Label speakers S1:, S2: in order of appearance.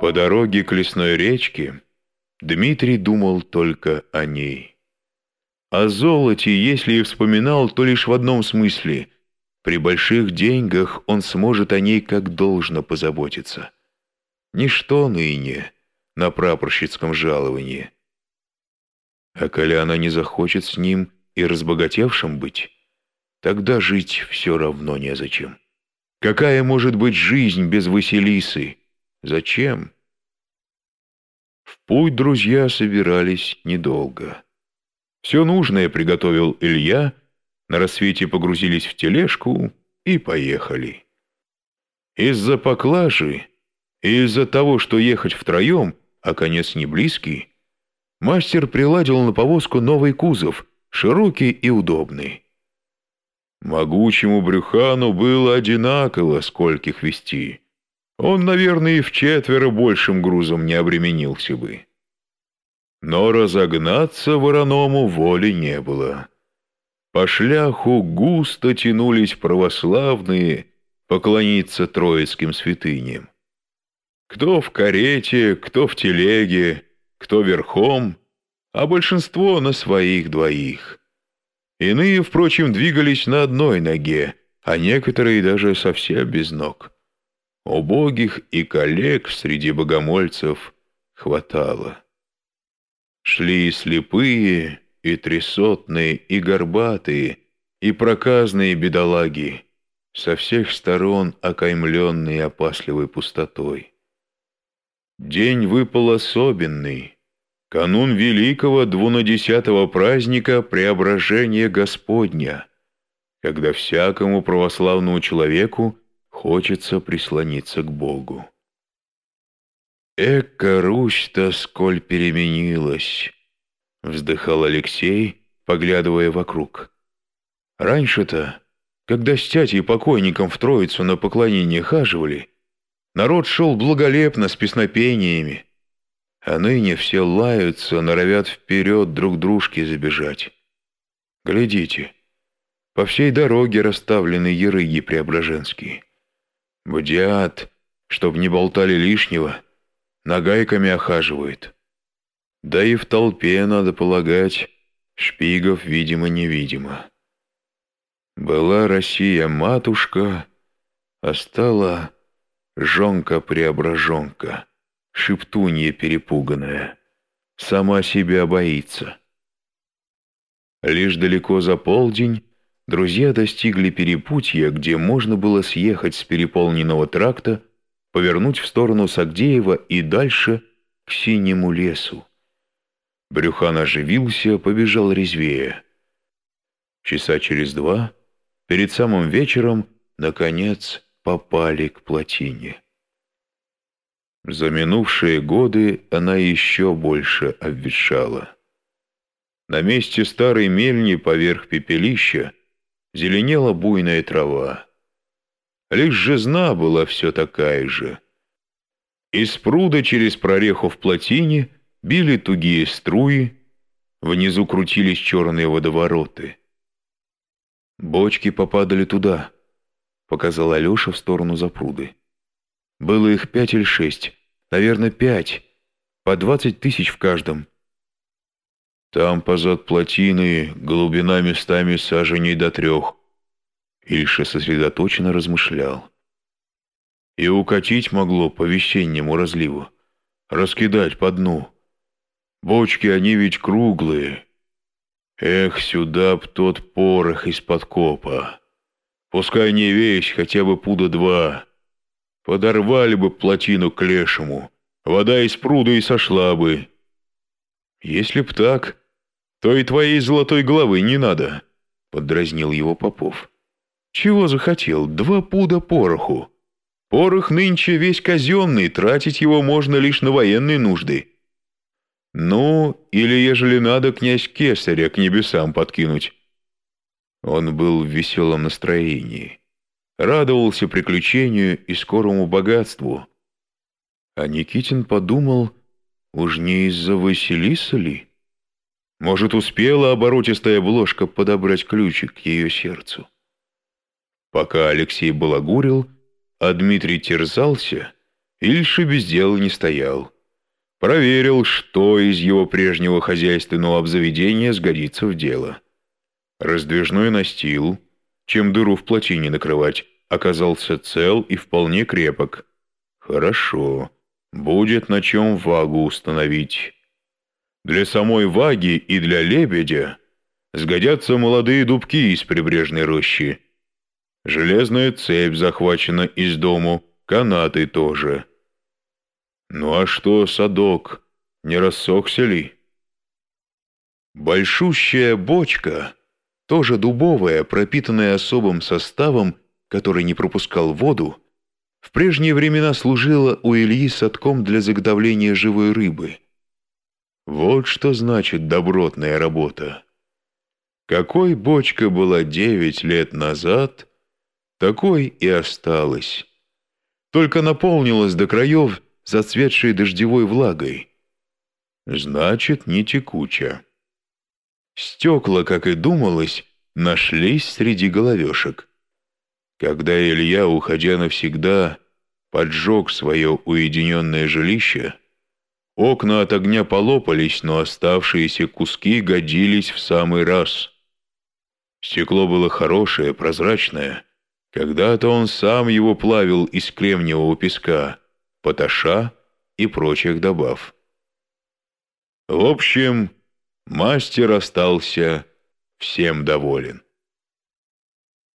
S1: По дороге к лесной речке Дмитрий думал только о ней. О золоте, если и вспоминал, то лишь в одном смысле. При больших деньгах он сможет о ней как должно позаботиться. Ничто ныне на прапорщицком жаловании. А коли она не захочет с ним и разбогатевшим быть, тогда жить все равно незачем. Какая может быть жизнь без Василисы? Зачем? В путь друзья собирались недолго. Все нужное приготовил Илья, на рассвете погрузились в тележку и поехали. Из-за поклажи и из-за того, что ехать втроем, а конец не близкий, мастер приладил на повозку новый кузов, широкий и удобный. Могучему брюхану было одинаково, скольких вести он, наверное, и в четверо большим грузом не обременился бы. Но разогнаться вороному воли не было. По шляху густо тянулись православные поклониться троицким святыням. Кто в карете, кто в телеге, кто верхом, а большинство на своих двоих. Иные, впрочем, двигались на одной ноге, а некоторые даже совсем без ног. Убогих и коллег среди богомольцев хватало. Шли и слепые, и трясотные, и горбатые, и проказные бедолаги, со всех сторон окаймленные опасливой пустотой. День выпал особенный, канун великого двунадесятого праздника Преображения Господня, когда всякому православному человеку Хочется прислониться к Богу. «Эка, Русь-то сколь переменилась!» — вздыхал Алексей, поглядывая вокруг. «Раньше-то, когда с тятей покойником в Троицу на поклонение хаживали, народ шел благолепно с песнопениями, а ныне все лаются, норовят вперед друг дружке забежать. Глядите, по всей дороге расставлены ерыги преображенские». Бдят, чтоб не болтали лишнего, нагайками охаживает. Да и в толпе, надо полагать, шпигов видимо-невидимо. Была Россия матушка, а стала жонка-преображенка, шептунья перепуганная, сама себя боится. Лишь далеко за полдень друзья достигли перепутья, где можно было съехать с переполненного тракта, повернуть в сторону Сагдеева и дальше к синему лесу. Брюхан оживился, побежал резвее. Часа через два, перед самым вечером, наконец, попали к плотине. За минувшие годы она еще больше обветшала. На месте старой мельни поверх пепелища зеленела буйная трава. Лишь жезна была все такая же. Из пруда через прореху в плотине били тугие струи, внизу крутились черные водовороты. «Бочки попадали туда», — показал Алеша в сторону запруды. «Было их пять или шесть, наверное, пять, по двадцать тысяч в каждом». Там позад плотины глубина местами саженей до трех. Ильша сосредоточенно размышлял. И укатить могло по весеннему разливу, раскидать по дну. Бочки они ведь круглые. Эх, сюда б тот порох из-под копа. Пускай не весь, хотя бы пуда два. Подорвали бы плотину к лешему, вода из пруда и сошла бы. Если б так, то и твоей золотой головы не надо», — поддразнил его Попов. «Чего захотел? Два пуда пороху. Порох нынче весь казенный, тратить его можно лишь на военные нужды. Ну, или, ежели надо, князь Кесаря к небесам подкинуть». Он был в веселом настроении, радовался приключению и скорому богатству. А Никитин подумал, уж не из-за Василиса ли? Может, успела оборотистая бложка подобрать ключик к ее сердцу. Пока Алексей балагурил, а Дмитрий терзался, Ильша без дела не стоял. Проверил, что из его прежнего хозяйственного обзаведения сгодится в дело. Раздвижной настил, чем дыру в плотине накрывать, оказался цел и вполне крепок. Хорошо, будет на чем вагу установить. Для самой ваги и для лебедя сгодятся молодые дубки из прибрежной рощи. Железная цепь захвачена из дому, канаты тоже. Ну а что, садок, не рассохся ли? Большущая бочка, тоже дубовая, пропитанная особым составом, который не пропускал воду, в прежние времена служила у Ильи садком для заготовления живой рыбы. Вот что значит добротная работа. Какой бочка была девять лет назад, такой и осталась. Только наполнилась до краев зацветшей дождевой влагой. Значит, не текуча. Стекла, как и думалось, нашлись среди головешек. Когда Илья, уходя навсегда, поджег свое уединенное жилище, окна от огня полопались, но оставшиеся куски годились в самый раз. Стекло было хорошее, прозрачное. Когда-то он сам его плавил из кремниевого песка — поташа и прочих добав. В общем, мастер остался всем доволен.